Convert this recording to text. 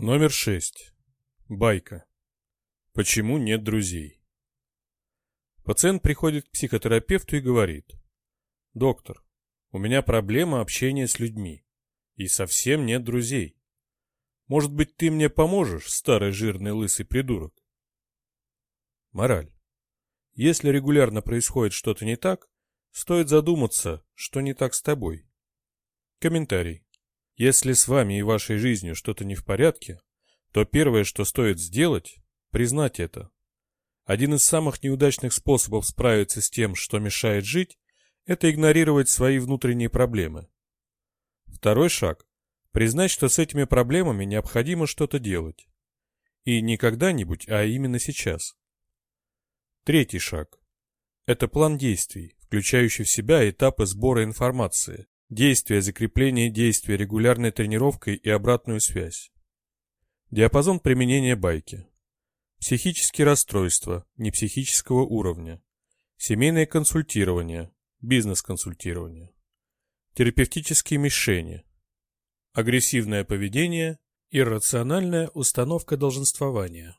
Номер шесть. Байка. Почему нет друзей? Пациент приходит к психотерапевту и говорит. Доктор, у меня проблема общения с людьми. И совсем нет друзей. Может быть, ты мне поможешь, старый жирный лысый придурок? Мораль. Если регулярно происходит что-то не так, стоит задуматься, что не так с тобой. Комментарий. Если с вами и вашей жизнью что-то не в порядке, то первое, что стоит сделать, признать это. Один из самых неудачных способов справиться с тем, что мешает жить, это игнорировать свои внутренние проблемы. Второй шаг – признать, что с этими проблемами необходимо что-то делать. И не когда-нибудь, а именно сейчас. Третий шаг – это план действий, включающий в себя этапы сбора информации, Действие закрепления действия регулярной тренировкой и обратную связь. Диапазон применения байки. Психические расстройства непсихического уровня. Семейное консультирование, бизнес-консультирование. Терапевтические мишени. Агрессивное поведение, иррациональная установка долженствования.